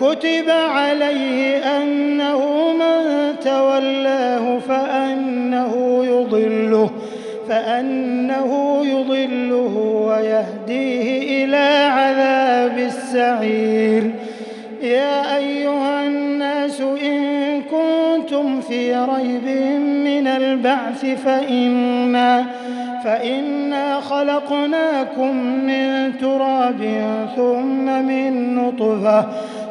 كتب عليه أنه من تولاه فأنه يضله فأنه يضله ويهديه إلى عذاب السعير. يا أيها الناس إن كنتم في ريب من البعث فإنا فإنا خلقناكم من تراب ثم من نطفة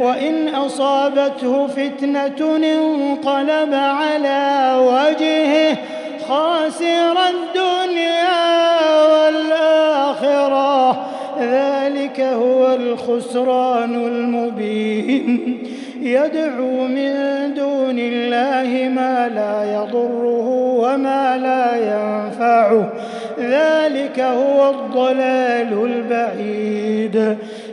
وإن أصابته فتنة انقلب على وجهه خاسر الدنيا والآخرة. ذلك هو الخسران المبين. يدعو من دون الله ما لا يضره وما لا ينفعه. ذلك هو الضلال البعيد.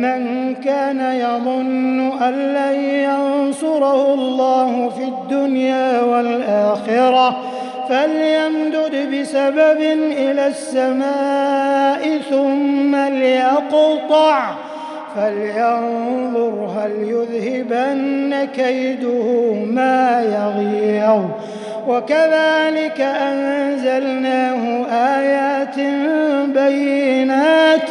من كان يظن أن لن ينصره الله في الدنيا والآخرة فليمدد بسبب إلى السماء ثم ليقطع فلينظر هل يذهبن كيده ما يغيظ. وكذلك أنزلناه آيات بينات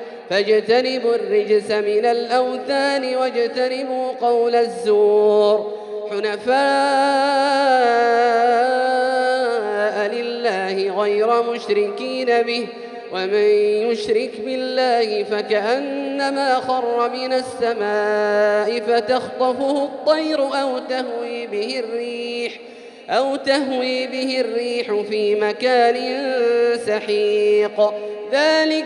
فاجتنبوا الرجس من الأوثان واجتنبوا قول الزور. حنفاء لله غير مشركين به ومن يشرك بالله فكأنما خر من السماء فتخطفه الطير أو تهوي به الريح أو تهوي به الريح في مكان سحيق. ذلك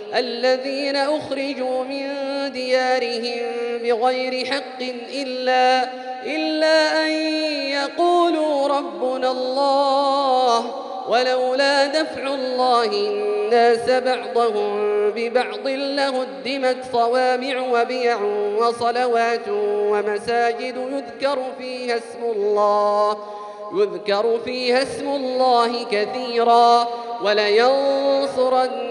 الذين أخرجوا من ديارهم بغير حق إلا, إلا أن يقولوا ربنا الله ولولا دفع الله الناس بعضهم ببعض لهدمت صوامع وبيع وصلوات ومساجد يذكر فيها اسم الله يذكر فيها اسم الله كثيرا ولينصرن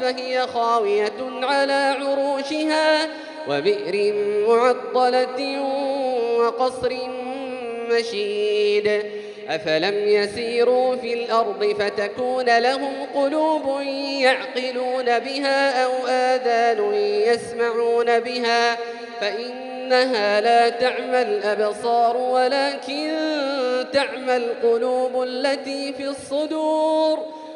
فهي خاوية على عروشها وبئر معطلة وقصر مشيد. أفلم يسيروا في الأرض فتكون لهم قلوب يعقلون بها أو آذان يسمعون بها. فإنها لا تعمى الأبصار ولكن تعمى القلوب التي في الصدور.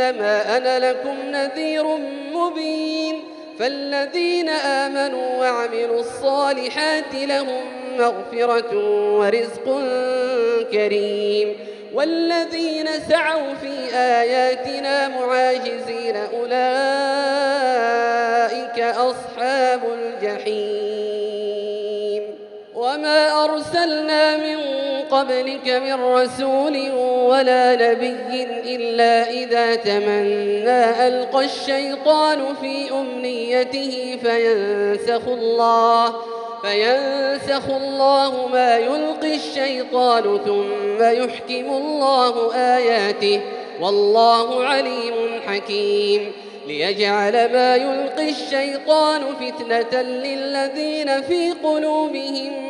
إنما أنا لكم نذير مبين فالذين آمنوا وعملوا الصالحات لهم مغفرة ورزق كريم والذين سعوا في آياتنا معاجزين أولئك أصحاب الجحيم وما أرسلنا من قبلك من رسول ولا نبي إلا إذا تمنى ألقى الشيطان في أمنيته فينسخ الله فينسخ الله ما يلقي الشيطان ثم يحكم الله آياته. والله عليم حكيم. ليجعل ما يلقي الشيطان فتنة للذين في قلوبهم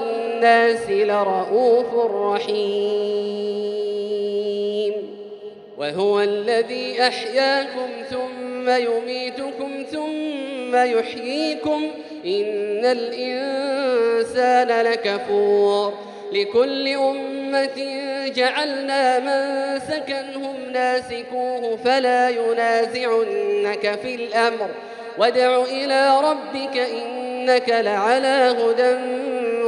بالناس لرؤوف رحيم. وهو الذي أحياكم ثم يميتكم ثم يحييكم. إن الإنسان لكفور. لكل أمة جعلنا من سكنهم ناسكوه فلا ينازعنك في الأمر. وادع إلى ربك إنك لعلى هدى